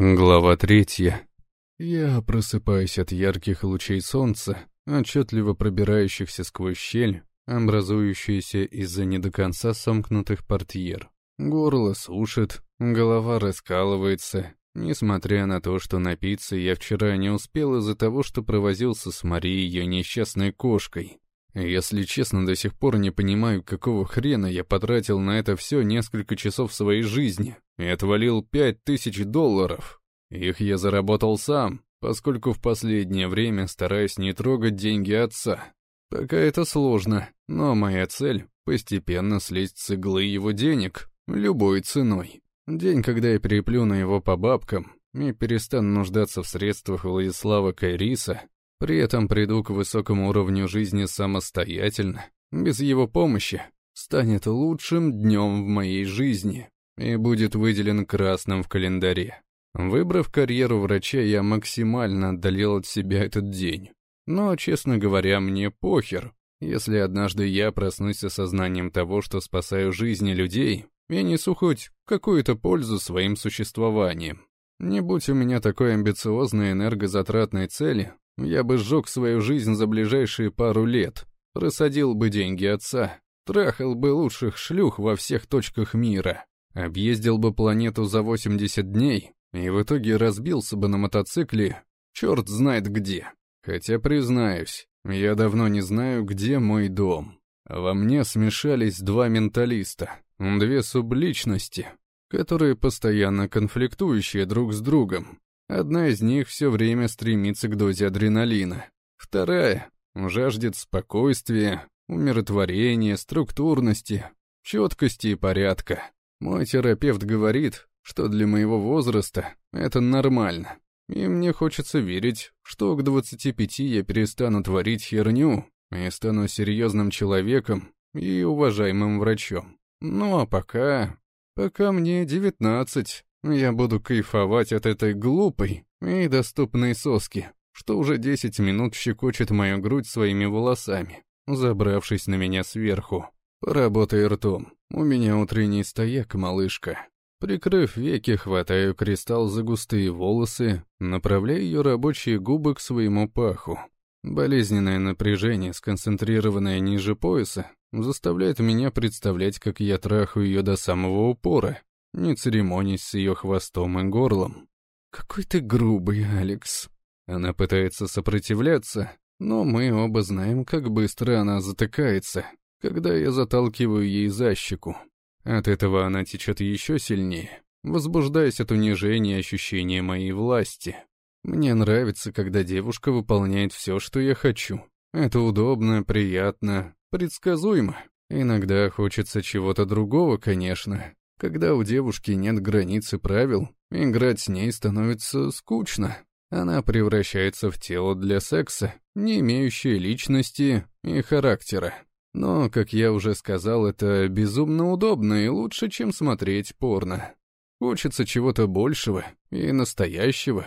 Глава третья. Я просыпаюсь от ярких лучей солнца, отчетливо пробирающихся сквозь щель, образующуюся из-за не до конца сомкнутых портьер. Горло сушит, голова раскалывается, несмотря на то, что напиться я вчера не успел из-за того, что провозился с Марией ее несчастной кошкой. Если честно, до сих пор не понимаю, какого хрена я потратил на это все несколько часов своей жизни и отвалил пять тысяч долларов. Их я заработал сам, поскольку в последнее время стараюсь не трогать деньги отца. Пока это сложно, но моя цель — постепенно слезть с иглы его денег, любой ценой. День, когда я переплюну его по бабкам и перестану нуждаться в средствах Владислава Кайриса, при этом приду к высокому уровню жизни самостоятельно, без его помощи, станет лучшим днем в моей жизни и будет выделен красным в календаре. Выбрав карьеру врача, я максимально отдалил от себя этот день. Но, честно говоря, мне похер. Если однажды я проснусь осознанием того, что спасаю жизни людей, я несу хоть какую-то пользу своим существованием. Не будь у меня такой амбициозной энергозатратной цели, я бы сжег свою жизнь за ближайшие пару лет, просадил бы деньги отца, трахал бы лучших шлюх во всех точках мира, объездил бы планету за 80 дней и в итоге разбился бы на мотоцикле черт знает где. Хотя, признаюсь, я давно не знаю, где мой дом. Во мне смешались два менталиста, две субличности, которые постоянно конфликтующие друг с другом, Одна из них все время стремится к дозе адреналина. Вторая жаждет спокойствия, умиротворения, структурности, четкости и порядка. Мой терапевт говорит, что для моего возраста это нормально. И мне хочется верить, что к 25 я перестану творить херню и стану серьезным человеком и уважаемым врачом. Ну а пока... Пока мне 19, я буду кайфовать от этой глупой и доступной соски, что уже десять минут щекочет мою грудь своими волосами, забравшись на меня сверху. Поработай ртом. У меня утренний стояк, малышка. Прикрыв веки, хватаю кристалл за густые волосы, направляю ее рабочие губы к своему паху. Болезненное напряжение, сконцентрированное ниже пояса, заставляет меня представлять, как я трахаю ее до самого упора, не церемонясь с ее хвостом и горлом. «Какой ты грубый, Алекс!» Она пытается сопротивляться, но мы оба знаем, как быстро она затыкается, когда я заталкиваю ей за щеку. От этого она течет еще сильнее, возбуждаясь от унижения и ощущения моей власти. Мне нравится, когда девушка выполняет все, что я хочу. Это удобно, приятно, предсказуемо. Иногда хочется чего-то другого, конечно, когда у девушки нет границ и правил, играть с ней становится скучно. Она превращается в тело для секса, не имеющее личности и характера. Но, как я уже сказал, это безумно удобно и лучше, чем смотреть порно. Хочется чего-то большего и настоящего.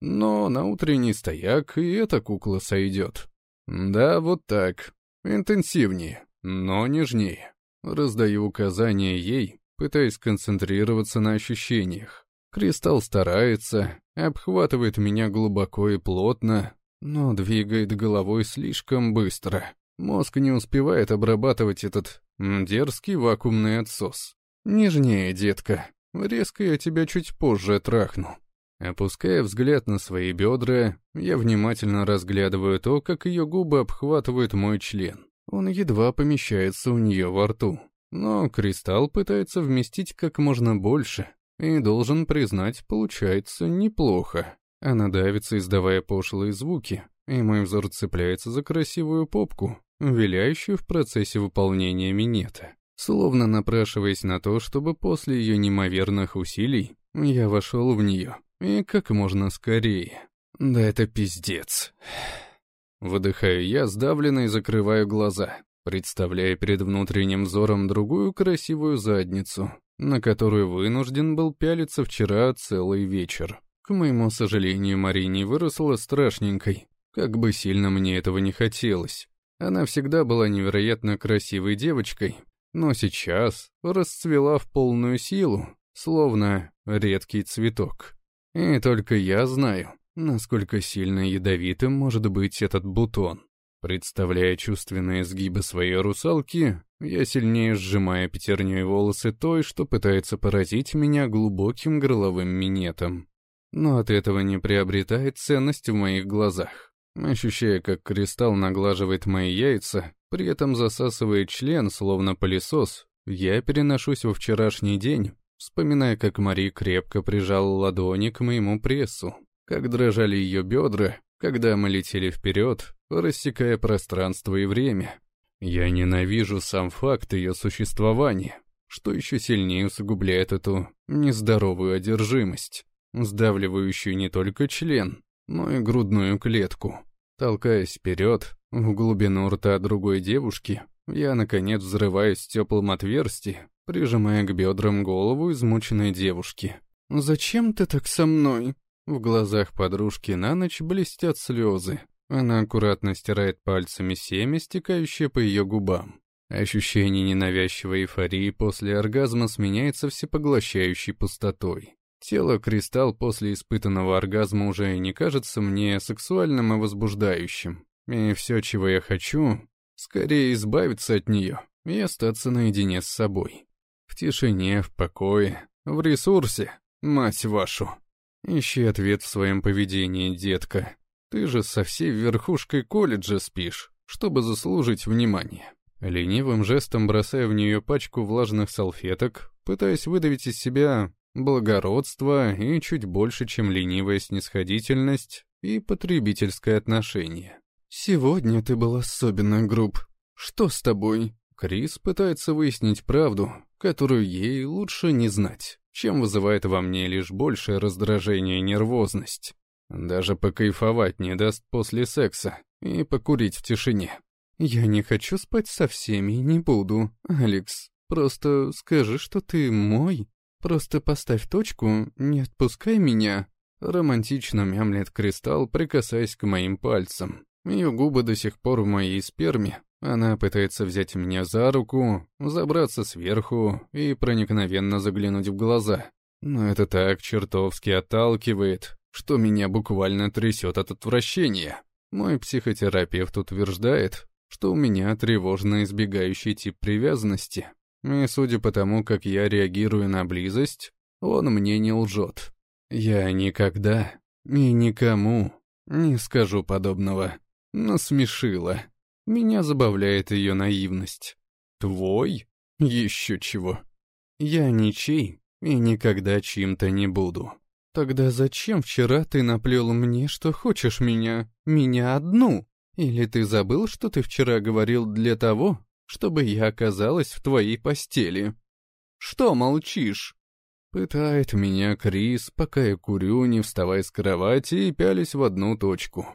Но на утренний стояк и эта кукла сойдет. Да, вот так. Интенсивнее, но нежнее. Раздаю указания ей, пытаясь концентрироваться на ощущениях. Кристалл старается, обхватывает меня глубоко и плотно, но двигает головой слишком быстро. Мозг не успевает обрабатывать этот дерзкий вакуумный отсос. «Нежнее, детка. Резко я тебя чуть позже трахну». Опуская взгляд на свои бедра, я внимательно разглядываю то, как ее губы обхватывают мой член. Он едва помещается у нее во рту. Но кристалл пытается вместить как можно больше, и, должен признать, получается неплохо. Она давится, издавая пошлые звуки, и мой взор цепляется за красивую попку, виляющую в процессе выполнения минета, словно напрашиваясь на то, чтобы после ее неимоверных усилий я вошел в нее, и как можно скорее. Да это пиздец. Выдыхаю я, сдавленно и закрываю глаза представляя перед внутренним взором другую красивую задницу, на которую вынужден был пялиться вчера целый вечер. К моему сожалению, Марине выросла страшненькой, как бы сильно мне этого не хотелось. Она всегда была невероятно красивой девочкой, но сейчас расцвела в полную силу, словно редкий цветок. И только я знаю, насколько сильно ядовитым может быть этот бутон. Представляя чувственные сгибы своей русалки, я сильнее сжимая пятерней волосы той, что пытается поразить меня глубоким горловым минетом. Но от этого не приобретает ценность в моих глазах. Ощущая, как кристалл наглаживает мои яйца, при этом засасывает член, словно пылесос, я переношусь во вчерашний день, вспоминая, как Мари крепко прижала ладони к моему прессу, как дрожали ее бедра, когда мы летели вперед, рассекая пространство и время. Я ненавижу сам факт ее существования, что еще сильнее усугубляет эту нездоровую одержимость, сдавливающую не только член, но и грудную клетку. Толкаясь вперед, в глубину рта другой девушки, я, наконец, взрываюсь в теплом отверстии, прижимая к бедрам голову измученной девушки. «Зачем ты так со мной?» В глазах подружки на ночь блестят слезы. Она аккуратно стирает пальцами семя, стекающее по ее губам. Ощущение ненавязчивой эйфории после оргазма сменяется всепоглощающей пустотой. Тело Кристалл после испытанного оргазма уже не кажется мне сексуальным и возбуждающим. И все, чего я хочу, скорее избавиться от нее и остаться наедине с собой. В тишине, в покое, в ресурсе, мать вашу. Ищи ответ в своем поведении, детка. Ты же со всей верхушкой колледжа спишь, чтобы заслужить внимание. Ленивым жестом бросая в нее пачку влажных салфеток, пытаясь выдавить из себя благородство и чуть больше, чем ленивая снисходительность и потребительское отношение. «Сегодня ты был особенно груб. Что с тобой?» Крис пытается выяснить правду, которую ей лучше не знать чем вызывает во мне лишь большее раздражение и нервозность. Даже покайфовать не даст после секса и покурить в тишине. Я не хочу спать со всеми и не буду, Алекс. Просто скажи, что ты мой. Просто поставь точку, не отпускай меня. Романтично мямлет Кристалл, прикасаясь к моим пальцам. Ее губы до сих пор в моей сперме, она пытается взять меня за руку, забраться сверху и проникновенно заглянуть в глаза. Но это так чертовски отталкивает, что меня буквально трясет от отвращения. Мой психотерапевт утверждает, что у меня тревожно избегающий тип привязанности. И судя по тому, как я реагирую на близость, он мне не лжет. Я никогда и никому не скажу подобного. Насмешила. Меня забавляет ее наивность. Твой? Еще чего. Я ничей и никогда чьим-то не буду. Тогда зачем вчера ты наплел мне, что хочешь меня, меня одну? Или ты забыл, что ты вчера говорил для того, чтобы я оказалась в твоей постели? Что молчишь? Пытает меня Крис, пока я курю, не вставая с кровати и пялись в одну точку.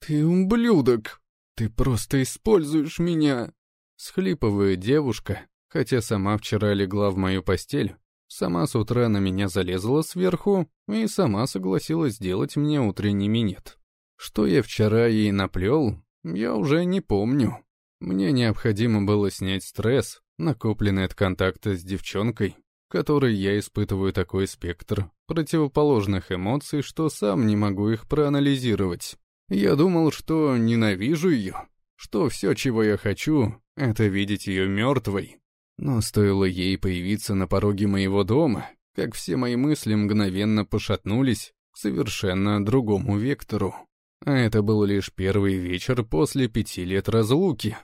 Ты ублюдок! «Ты просто используешь меня!» Схлипывает девушка, хотя сама вчера легла в мою постель, сама с утра на меня залезла сверху и сама согласилась сделать мне утренний минет. Что я вчера ей наплел, я уже не помню. Мне необходимо было снять стресс, накопленный от контакта с девчонкой, которой я испытываю такой спектр противоположных эмоций, что сам не могу их проанализировать. Я думал, что ненавижу ее, что все, чего я хочу, это видеть ее мертвой. Но стоило ей появиться на пороге моего дома, как все мои мысли мгновенно пошатнулись к совершенно другому вектору. А это был лишь первый вечер после пяти лет разлуки.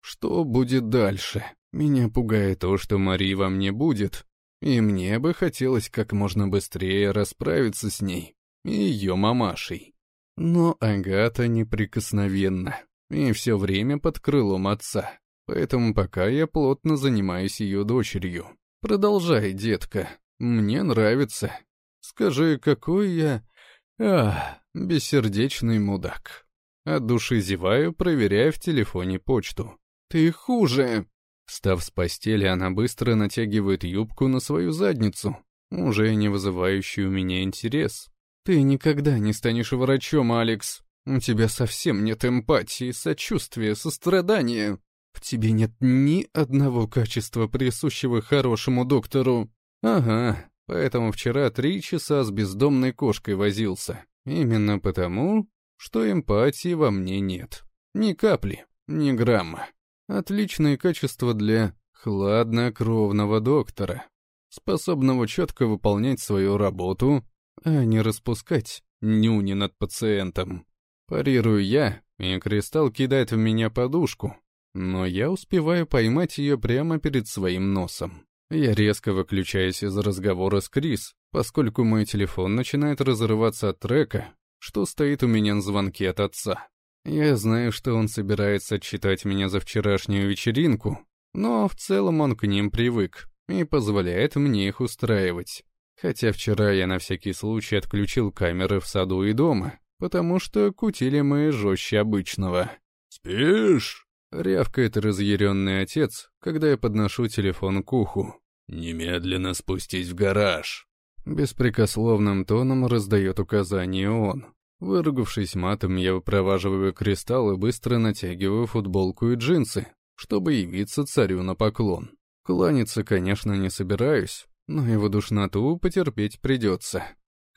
Что будет дальше? Меня пугает то, что Мари во мне будет, и мне бы хотелось как можно быстрее расправиться с ней и ее мамашей. Но Агата неприкосновенна и все время под крылом отца, поэтому пока я плотно занимаюсь ее дочерью. Продолжай, детка, мне нравится. Скажи, какой я... А, бессердечный мудак. От души зеваю, проверяя в телефоне почту. Ты хуже. Встав с постели, она быстро натягивает юбку на свою задницу, уже не вызывающую у меня интерес. «Ты никогда не станешь врачом, Алекс. У тебя совсем нет эмпатии, сочувствия, сострадания. В тебе нет ни одного качества, присущего хорошему доктору. Ага, поэтому вчера три часа с бездомной кошкой возился. Именно потому, что эмпатии во мне нет. Ни капли, ни грамма. Отличное качество для хладнокровного доктора, способного четко выполнять свою работу, а не распускать нюни над пациентом. Парирую я, и кристалл кидает в меня подушку, но я успеваю поймать ее прямо перед своим носом. Я резко выключаюсь из разговора с Крис, поскольку мой телефон начинает разрываться от трека, что стоит у меня на звонке от отца. Я знаю, что он собирается отчитать меня за вчерашнюю вечеринку, но в целом он к ним привык и позволяет мне их устраивать. Хотя вчера я на всякий случай отключил камеры в саду и дома, потому что кутили мы жестче обычного. «Спишь?» — рявкает разъяренный отец, когда я подношу телефон к уху. «Немедленно спустись в гараж». Беспрекословным тоном раздает указание он. Выругавшись матом, я выпроваживаю кристалл и быстро натягиваю футболку и джинсы, чтобы явиться царю на поклон. Кланяться, конечно, не собираюсь, но его душноту потерпеть придется.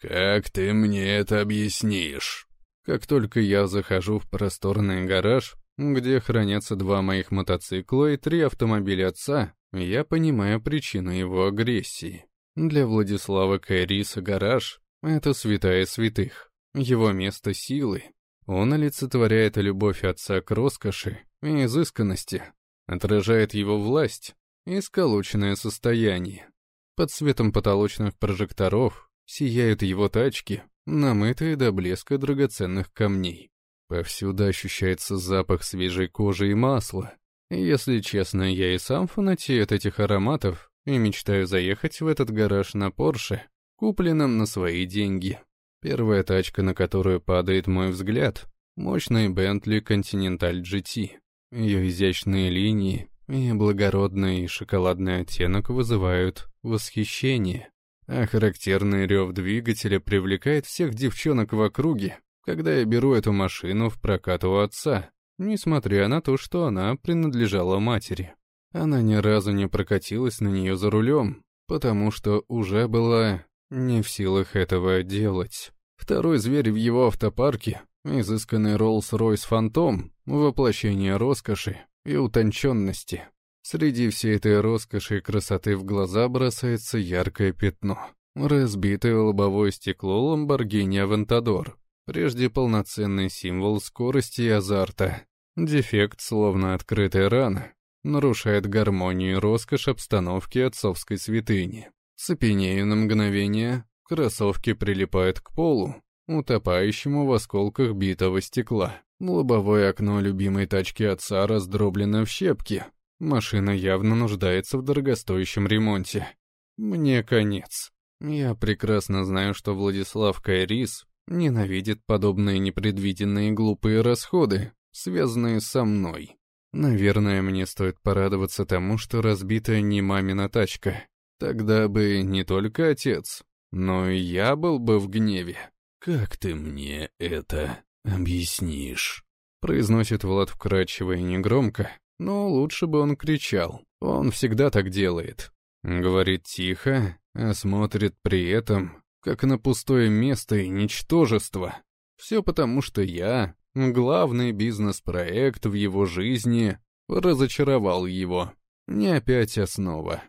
«Как ты мне это объяснишь?» Как только я захожу в просторный гараж, где хранятся два моих мотоцикла и три автомобиля отца, я понимаю причину его агрессии. Для Владислава Кайриса гараж — это святая святых, его место силы. Он олицетворяет любовь отца к роскоши и изысканности, отражает его власть и сколоченное состояние. Под светом потолочных прожекторов сияют его тачки, намытые до блеска драгоценных камней. Повсюду ощущается запах свежей кожи и масла. Если честно, я и сам фанатею от этих ароматов и мечтаю заехать в этот гараж на Порше, купленном на свои деньги. Первая тачка, на которую падает мой взгляд, мощный Bentley Continental GT. Ее изящные линии и благородный шоколадный оттенок вызывают восхищение, а характерный рев двигателя привлекает всех девчонок в округе, когда я беру эту машину в прокат у отца, несмотря на то, что она принадлежала матери. Она ни разу не прокатилась на нее за рулем, потому что уже была не в силах этого делать. Второй зверь в его автопарке — изысканный Rolls-Royce Phantom, воплощение роскоши и утонченности. Среди всей этой роскоши и красоты в глаза бросается яркое пятно. Разбитое лобовое стекло Lamborghini Aventador, прежде полноценный символ скорости и азарта. Дефект, словно открытая рана, нарушает гармонию и роскошь обстановки отцовской святыни. Цепенею на мгновение, кроссовки прилипают к полу, утопающему в осколках битого стекла. Лобовое окно любимой тачки отца раздроблено в щепки. Машина явно нуждается в дорогостоящем ремонте. Мне конец. Я прекрасно знаю, что Владислав Кайрис Ненавидит подобные непредвиденные глупые расходы, связанные со мной. Наверное, мне стоит порадоваться тому, что разбитая не мамина тачка. Тогда бы не только отец, но и я был бы в гневе. «Как ты мне это объяснишь?» Произносит Влад вкрадчиво и негромко, но лучше бы он кричал. Он всегда так делает. Говорит тихо, а смотрит при этом, как на пустое место и ничтожество. Все потому, что я, главный бизнес-проект в его жизни, разочаровал его. Не опять основа.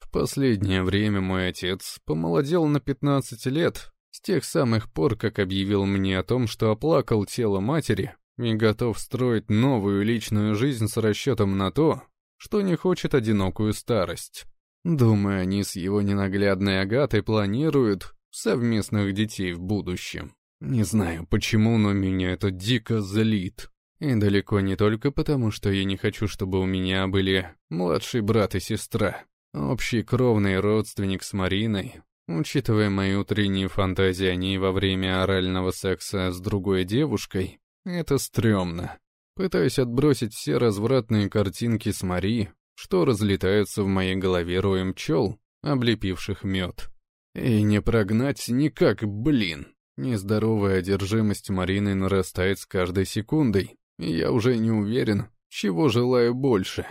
В последнее время мой отец помолодел на 15 лет, с тех самых пор, как объявил мне о том, что оплакал тело матери и готов строить новую личную жизнь с расчетом на то, что не хочет одинокую старость. Думаю, они с его ненаглядной Агатой планируют, совместных детей в будущем. Не знаю почему, но меня это дико злит. И далеко не только потому, что я не хочу, чтобы у меня были младший брат и сестра. Общий кровный родственник с Мариной, учитывая мои утренние фантазии о ней во время орального секса с другой девушкой, это стрёмно. Пытаюсь отбросить все развратные картинки с Мари, что разлетаются в моей голове роем пчел, облепивших мед. И не прогнать никак, блин. Нездоровая одержимость Марины нарастает с каждой секундой, и я уже не уверен, чего желаю больше.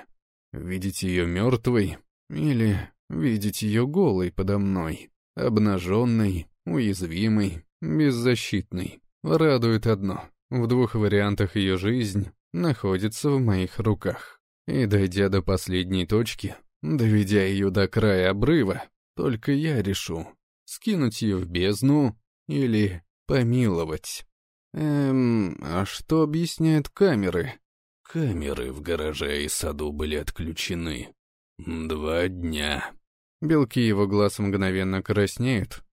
Видеть ее мертвой или видеть ее голой подо мной. Обнаженный, уязвимый, беззащитный. Радует одно. В двух вариантах ее жизнь находится в моих руках. И дойдя до последней точки, доведя ее до края обрыва, только я решу, скинуть ее в бездну или помиловать. Эм, а что объясняют камеры? Камеры в гараже и саду были отключены. Два дня. Белки его глаз мгновенно краснеют.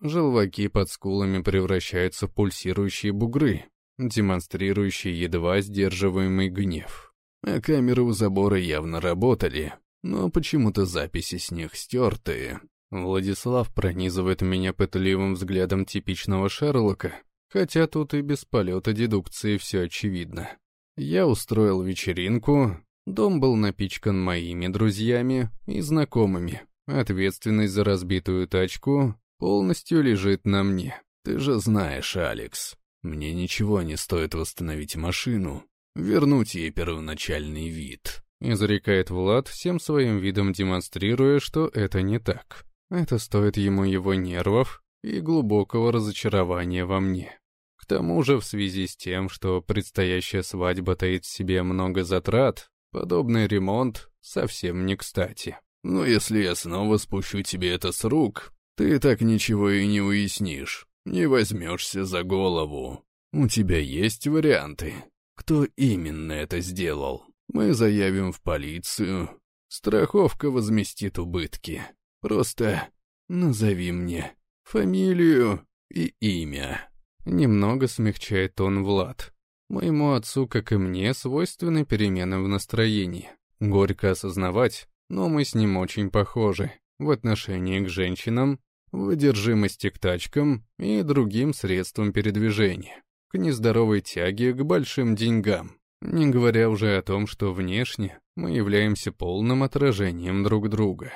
Желваки под скулами превращаются в пульсирующие бугры, демонстрирующие едва сдерживаемый гнев. А камеры у забора явно работали, но почему-то записи с них стертые. Владислав пронизывает меня пытливым взглядом типичного Шерлока, хотя тут и без полета дедукции все очевидно. Я устроил вечеринку, дом был напичкан моими друзьями и знакомыми. Ответственность за разбитую тачку полностью лежит на мне. Ты же знаешь, Алекс, мне ничего не стоит восстановить машину, вернуть ей первоначальный вид. Изрекает Влад, всем своим видом демонстрируя, что это не так. Это стоит ему его нервов и глубокого разочарования во мне. К тому же, в связи с тем, что предстоящая свадьба таит в себе много затрат, подобный ремонт совсем не кстати. Но если я снова спущу тебе это с рук, ты так ничего и не уяснишь, не возьмешься за голову. У тебя есть варианты? Кто именно это сделал? Мы заявим в полицию. Страховка возместит убытки. Просто назови мне фамилию и имя». Немного смягчает тон Влад. Моему отцу, как и мне, свойственны перемены в настроении. Горько осознавать, но мы с ним очень похожи в отношении к женщинам, в одержимости к тачкам и другим средствам передвижения, к нездоровой тяге к большим деньгам, не говоря уже о том, что внешне мы являемся полным отражением друг друга.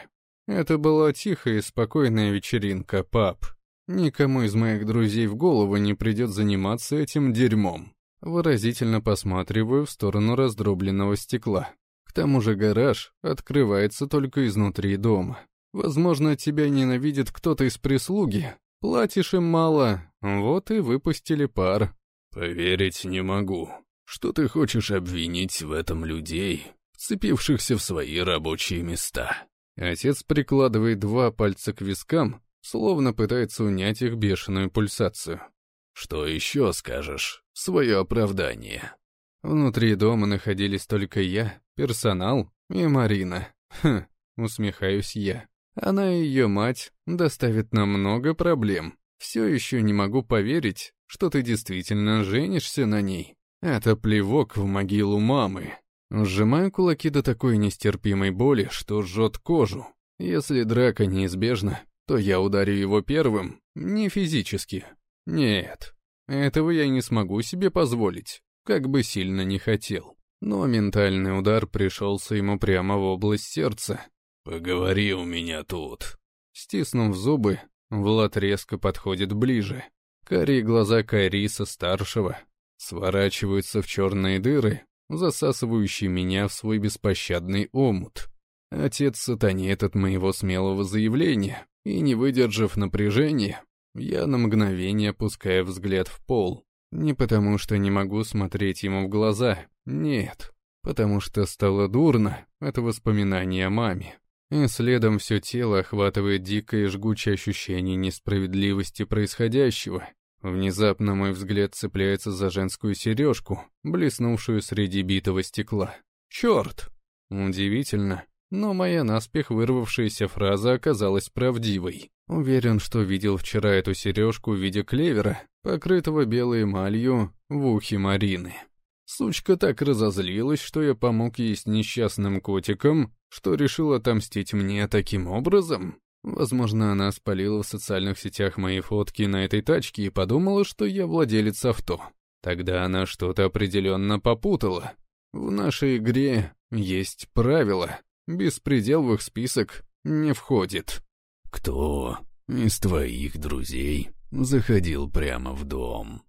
Это была тихая и спокойная вечеринка, пап. Никому из моих друзей в голову не придет заниматься этим дерьмом. Выразительно посматриваю в сторону раздробленного стекла. К тому же гараж открывается только изнутри дома. Возможно, тебя ненавидит кто-то из прислуги. Платишь им мало, вот и выпустили пар. Поверить не могу. Что ты хочешь обвинить в этом людей, вцепившихся в свои рабочие места? Отец прикладывает два пальца к вискам, словно пытается унять их бешеную пульсацию. «Что еще скажешь? Свое оправдание». Внутри дома находились только я, персонал и Марина. Хм, усмехаюсь я. Она и ее мать доставят нам много проблем. Все еще не могу поверить, что ты действительно женишься на ней. Это плевок в могилу мамы. Сжимаю кулаки до такой нестерпимой боли, что жжет кожу. Если драка неизбежна, то я ударю его первым, не физически. Нет, этого я не смогу себе позволить, как бы сильно не хотел. Но ментальный удар пришелся ему прямо в область сердца. «Поговори у меня тут». Стиснув зубы, Влад резко подходит ближе. Карие глаза Кайриса-старшего сворачиваются в черные дыры, засасывающий меня в свой беспощадный омут. Отец сатанеет от моего смелого заявления, и, не выдержав напряжения, я на мгновение опускаю взгляд в пол. Не потому, что не могу смотреть ему в глаза, нет, потому что стало дурно от воспоминания о маме. И следом все тело охватывает дикое жгучее ощущение несправедливости происходящего, Внезапно мой взгляд цепляется за женскую сережку, блеснувшую среди битого стекла. Черт! Удивительно, но моя наспех вырвавшаяся фраза оказалась правдивой. Уверен, что видел вчера эту сережку в виде клевера, покрытого белой эмалью в ухе Марины. Сучка так разозлилась, что я помог ей с несчастным котиком, что решил отомстить мне таким образом. Возможно, она спалила в социальных сетях мои фотки на этой тачке и подумала, что я владелец авто. Тогда она что-то определенно попутала. В нашей игре есть правила. Беспредел в их список не входит. «Кто из твоих друзей заходил прямо в дом?»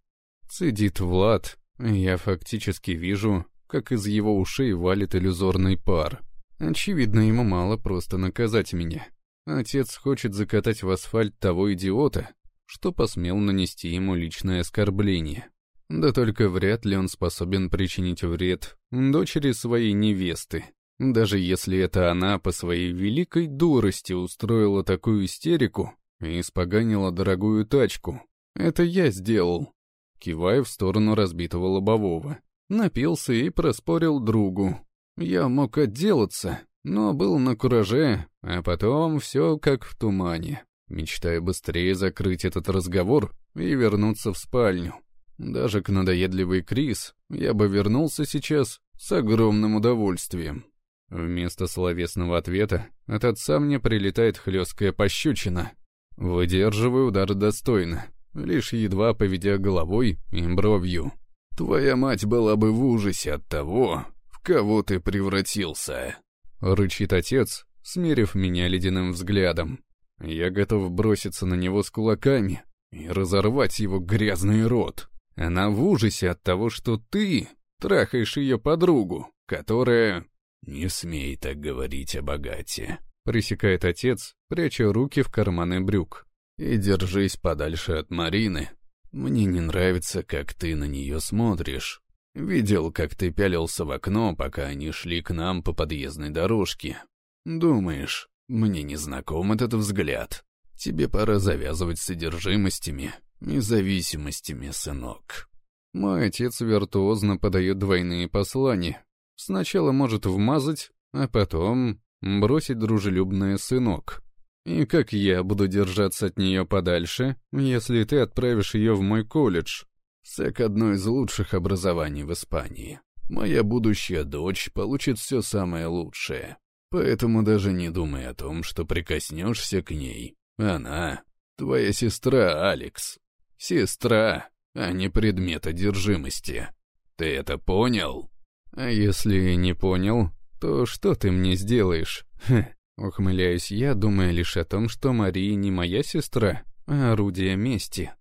Цедит Влад. Я фактически вижу, как из его ушей валит иллюзорный пар. Очевидно, ему мало просто наказать меня. Отец хочет закатать в асфальт того идиота, что посмел нанести ему личное оскорбление. Да только вряд ли он способен причинить вред дочери своей невесты. Даже если это она по своей великой дурости устроила такую истерику и испоганила дорогую тачку. Это я сделал. Кивая в сторону разбитого лобового. Напился и проспорил другу. Я мог отделаться, но был на кураже, а потом все как в тумане. Мечтая быстрее закрыть этот разговор и вернуться в спальню. Даже к надоедливый Крис я бы вернулся сейчас с огромным удовольствием. Вместо словесного ответа от отца мне прилетает хлесткая пощечина. Выдерживаю удар достойно, лишь едва поведя головой и бровью. «Твоя мать была бы в ужасе от того, в кого ты превратился», — рычит отец, смерив меня ледяным взглядом. Я готов броситься на него с кулаками и разорвать его грязный рот. Она в ужасе от того, что ты трахаешь ее подругу, которая «Не смей так говорить о богате», — пресекает отец, пряча руки в карманы брюк. «И держись подальше от Марины. Мне не нравится, как ты на нее смотришь. Видел, как ты пялился в окно, пока они шли к нам по подъездной дорожке. Думаешь, мне не знаком этот взгляд? Тебе пора завязывать содержимостями и зависимостями, сынок». Мой отец виртуозно подает двойные послания, Сначала может вмазать, а потом бросить дружелюбное сынок. И как я буду держаться от нее подальше, если ты отправишь ее в мой колледж? СЭК — одно из лучших образований в Испании. Моя будущая дочь получит все самое лучшее. Поэтому даже не думай о том, что прикоснешься к ней. Она — твоя сестра, Алекс. Сестра, а не предмет одержимости. Ты это понял? «А если не понял, то что ты мне сделаешь?» Хм, ухмыляюсь я, думая лишь о том, что Мария не моя сестра, а орудие мести.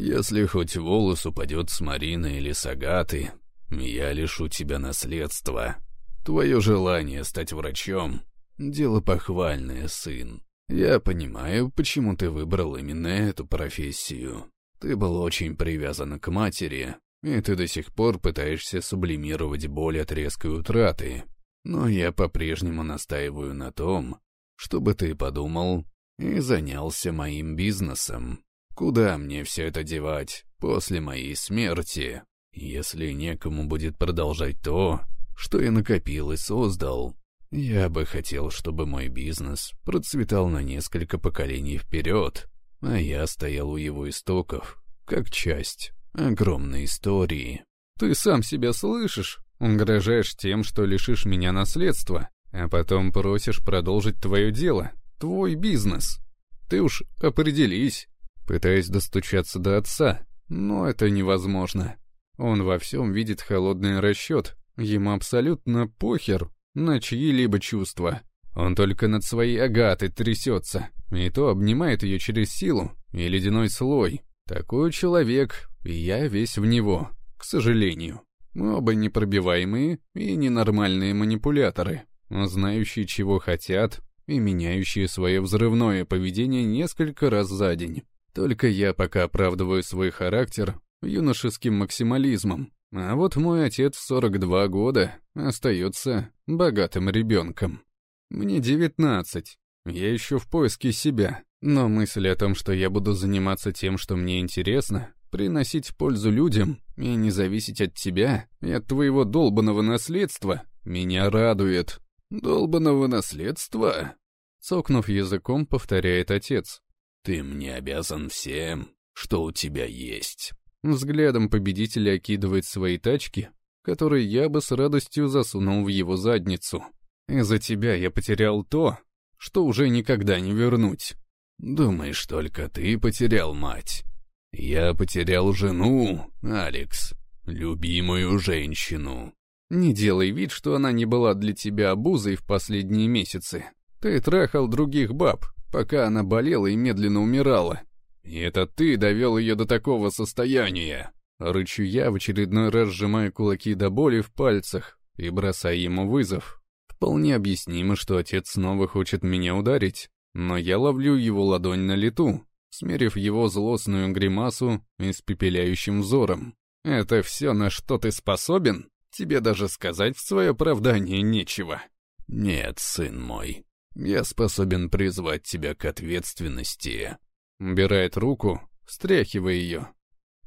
«Если хоть волос упадет с Марины или с Агаты, я лишу тебя наследства. Твое желание стать врачом — дело похвальное, сын. Я понимаю, почему ты выбрал именно эту профессию. Ты был очень привязан к матери, и ты до сих пор пытаешься сублимировать боль от резкой утраты. Но я по-прежнему настаиваю на том, чтобы ты подумал и занялся моим бизнесом. Куда мне все это девать после моей смерти, если некому будет продолжать то, что я накопил и создал? Я бы хотел, чтобы мой бизнес процветал на несколько поколений вперед, а я стоял у его истоков, как часть огромной истории. Ты сам себя слышишь? Угрожаешь тем, что лишишь меня наследства, а потом просишь продолжить твое дело, твой бизнес. Ты уж определись. Пытаюсь достучаться до отца, но это невозможно. Он во всем видит холодный расчет, ему абсолютно похер на чьи-либо чувства. Он только над своей Агатой трясется, и то обнимает ее через силу и ледяной слой. Такой человек и я весь в него, к сожалению. Мы оба непробиваемые и ненормальные манипуляторы, знающие, чего хотят, и меняющие свое взрывное поведение несколько раз за день. Только я пока оправдываю свой характер юношеским максимализмом, а вот мой отец в 42 года остается богатым ребенком. Мне 19, я еще в поиске себя, но мысль о том, что я буду заниматься тем, что мне интересно, приносить пользу людям и не зависеть от тебя и от твоего долбанного наследства меня радует. Долбанного наследства? Цокнув языком, повторяет отец. Ты мне обязан всем, что у тебя есть. Взглядом победителя окидывает свои тачки, которые я бы с радостью засунул в его задницу. Из-за тебя я потерял то, что уже никогда не вернуть. Думаешь, только ты потерял мать. «Я потерял жену, Алекс, любимую женщину». «Не делай вид, что она не была для тебя обузой в последние месяцы. Ты трахал других баб, пока она болела и медленно умирала. И это ты довел ее до такого состояния». Рычу я, в очередной раз сжимая кулаки до боли в пальцах и бросая ему вызов. Вполне объяснимо, что отец снова хочет меня ударить. но я ловлю его ладонь на лету, смерив его злостную гримасу испепеляющим взором. «Это все, на что ты способен? Тебе даже сказать в свое оправдание нечего». «Нет, сын мой, я способен призвать тебя к ответственности». Убирает руку, встряхивая ее.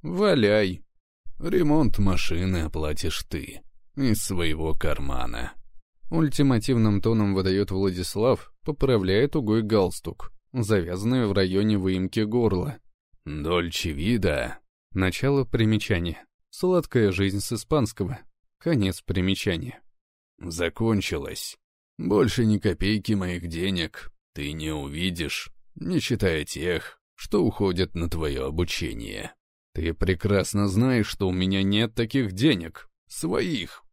«Валяй». «Ремонт машины оплатишь ты. Из своего кармана». Ультимативным тоном выдает Владислав, поправляя тугой галстук, завязанный в районе выемки горла. «Дольче вида». Начало примечания. Сладкая жизнь с испанского. Конец примечания. Закончилось. Больше ни копейки моих денег ты не увидишь, не считая тех, что уходят на твое обучение. Ты прекрасно знаешь, что у меня нет таких денег. Своих.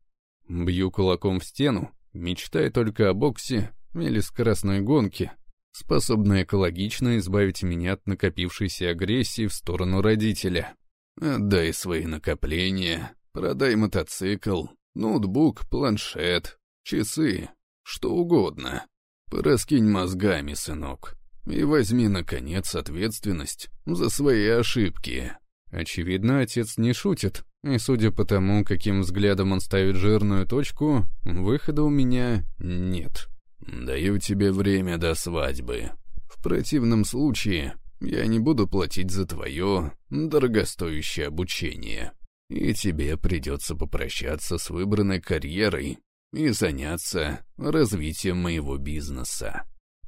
Бью кулаком в стену, мечтая только о боксе или скоростной гонке, способной экологично избавить меня от накопившейся агрессии в сторону родителя. Отдай свои накопления, продай мотоцикл, ноутбук, планшет, часы, что угодно. Пораскинь мозгами, сынок, и возьми, наконец, ответственность за свои ошибки. Очевидно, отец не шутит, и судя по тому, каким взглядом он ставит жирную точку, выхода у меня нет. Даю тебе время до свадьбы. В противном случае я не буду платить за твое дорогостоящее обучение. И тебе придется попрощаться с выбранной карьерой и заняться развитием моего бизнеса.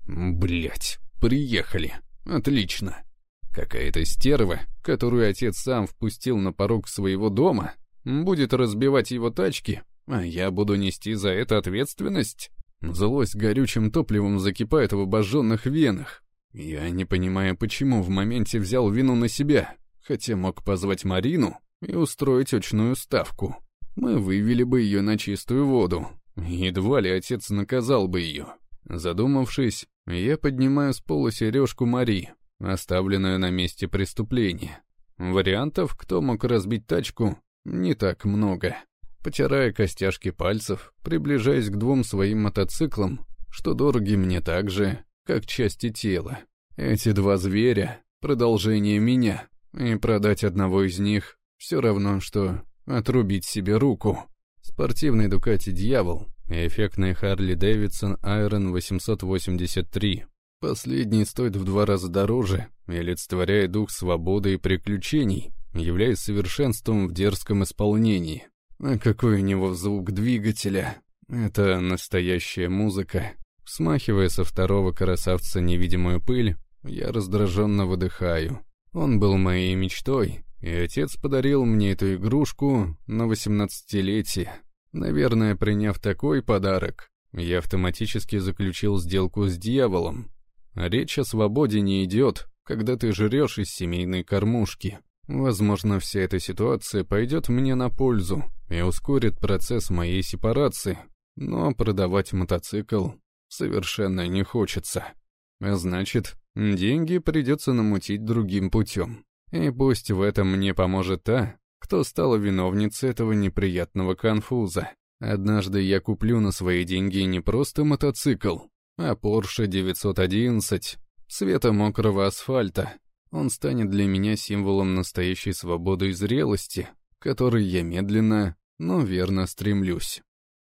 Блять, приехали. Отлично. Какая-то стерва, которую отец сам впустил на порог своего дома, будет разбивать его тачки, а я буду нести за это ответственность. Злость горючим топливом закипает в обожженных венах. Я не понимаю, почему в моменте взял вину на себя, хотя мог позвать Марину и устроить очную ставку. Мы вывели бы ее на чистую воду. Едва ли отец наказал бы ее. Задумавшись, я поднимаю с пола сережку Мари, оставленную на месте преступления. Вариантов, кто мог разбить тачку, не так много. Потирая костяшки пальцев, приближаясь к двум своим мотоциклам, что дороги мне так же, как части тела. Эти два зверя — продолжение меня, и продать одного из них все равно, что отрубить себе руку. Спортивный Дукати Дьявол и эффектный Харли Дэвидсон Айрон 883 Последний стоит в два раза дороже и олицетворяет дух свободы и приключений, являясь совершенством в дерзком исполнении. А какой у него звук двигателя! Это настоящая музыка. Смахивая со второго красавца невидимую пыль, я раздраженно выдыхаю. Он был моей мечтой, и отец подарил мне эту игрушку на восемнадцатилетие. Наверное, приняв такой подарок, я автоматически заключил сделку с дьяволом, Речь о свободе не идет, когда ты жрешь из семейной кормушки. Возможно, вся эта ситуация пойдет мне на пользу и ускорит процесс моей сепарации, но продавать мотоцикл совершенно не хочется. Значит, деньги придется намутить другим путем. И пусть в этом мне поможет та, кто стала виновницей этого неприятного конфуза. Однажды я куплю на свои деньги не просто мотоцикл, а Porsche 911 цвета мокрого асфальта. Он станет для меня символом настоящей свободы и зрелости, к которой я медленно, но верно стремлюсь.